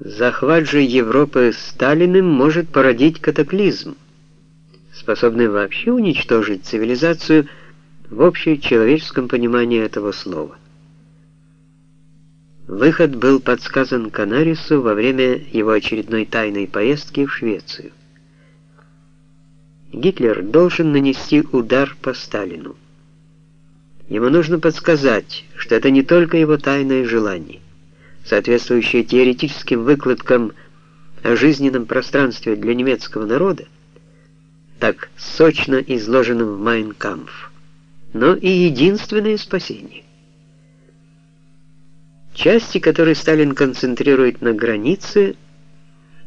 Захват же Европы Сталиным может породить катаклизм, способный вообще уничтожить цивилизацию в общечеловеческом понимании этого слова. Выход был подсказан Канарису во время его очередной тайной поездки в Швецию. Гитлер должен нанести удар по Сталину. Ему нужно подсказать, что это не только его тайное желание, соответствующее теоретическим выкладкам о жизненном пространстве для немецкого народа, так сочно изложенным в «Майнкампф», но и единственное спасение. Части, которые Сталин концентрирует на границе,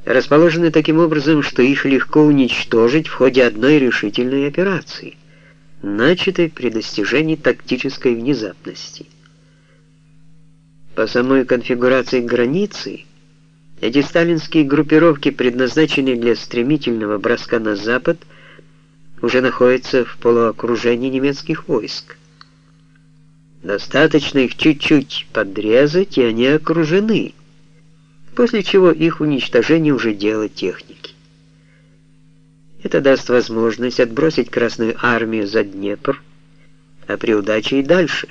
расположены таким образом, что их легко уничтожить в ходе одной решительной операции, начатой при достижении тактической внезапности. По самой конфигурации границы эти сталинские группировки, предназначенные для стремительного броска на запад, уже находятся в полуокружении немецких войск. Достаточно их чуть-чуть подрезать, и они окружены после чего их уничтожение уже дело техники. Это даст возможность отбросить Красную Армию за Днепр, а при удаче и дальше.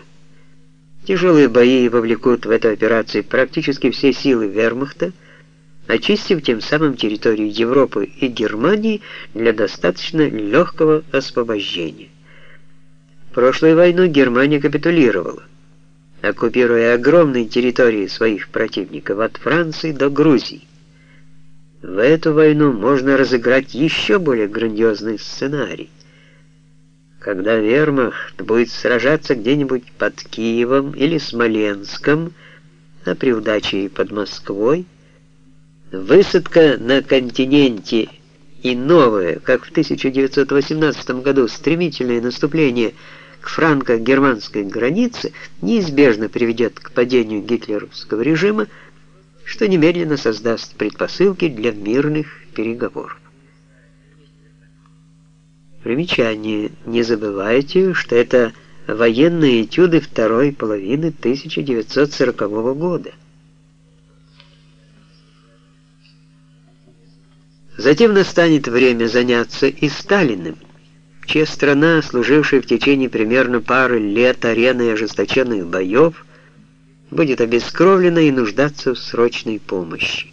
Тяжелые бои вовлекут в эту операцию практически все силы вермахта, очистив тем самым территорию Европы и Германии для достаточно легкого освобождения. В прошлую войну Германия капитулировала оккупируя огромные территории своих противников от Франции до Грузии. В эту войну можно разыграть еще более грандиозный сценарий. Когда вермахт будет сражаться где-нибудь под Киевом или Смоленском, а при удаче и под Москвой, высадка на континенте и новое, как в 1918 году, стремительное наступление – к франко-германской границе неизбежно приведет к падению гитлеровского режима, что немедленно создаст предпосылки для мирных переговоров. Примечание. Не забывайте, что это военные этюды второй половины 1940 года. Затем настанет время заняться и Сталиным чья страна, служившая в течение примерно пары лет ареной ожесточенных боев, будет обескровлена и нуждаться в срочной помощи.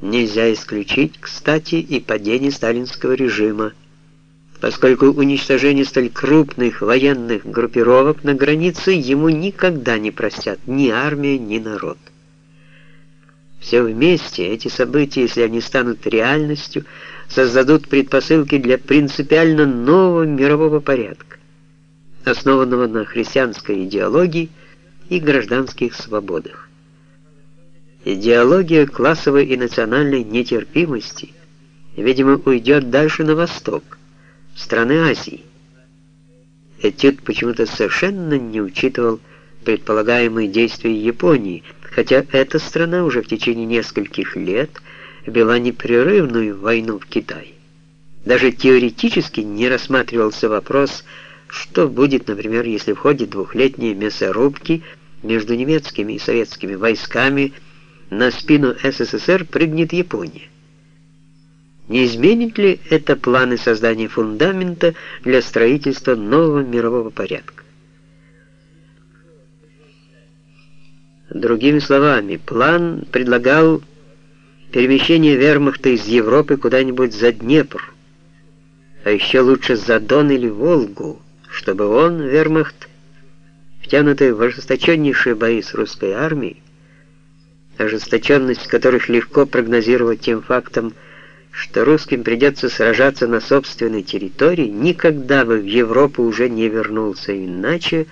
Нельзя исключить, кстати, и падение сталинского режима, поскольку уничтожение столь крупных военных группировок на границе ему никогда не простят ни армия, ни народ. Все вместе эти события, если они станут реальностью, создадут предпосылки для принципиально нового мирового порядка, основанного на христианской идеологии и гражданских свободах. Идеология классовой и национальной нетерпимости, видимо, уйдет дальше на восток, в страны Азии. Этюд почему-то совершенно не учитывал предполагаемые действия Японии, хотя эта страна уже в течение нескольких лет – вела непрерывную войну в Китае. Даже теоретически не рассматривался вопрос, что будет, например, если в ходе двухлетней мясорубки между немецкими и советскими войсками на спину СССР прыгнет Япония. Не изменит ли это планы создания фундамента для строительства нового мирового порядка? Другими словами, план предлагал перемещение вермахта из Европы куда-нибудь за Днепр, а еще лучше за Дон или Волгу, чтобы он, вермахт, втянутый в ожесточеннейшие бои с русской армией, ожесточенность которых легко прогнозировать тем фактом, что русским придется сражаться на собственной территории, никогда бы в Европу уже не вернулся иначе,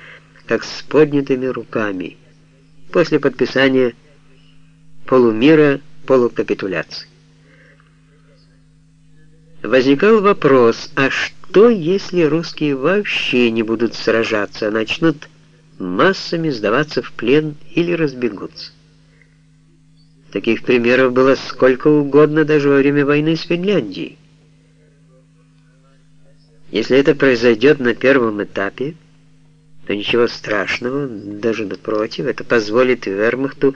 как с поднятыми руками, после подписания полумира полукапитуляции. Возникал вопрос, а что, если русские вообще не будут сражаться, а начнут массами сдаваться в плен или разбегутся? Таких примеров было сколько угодно даже во время войны с Финляндией. Если это произойдет на первом этапе, то ничего страшного, даже напротив, это позволит вермахту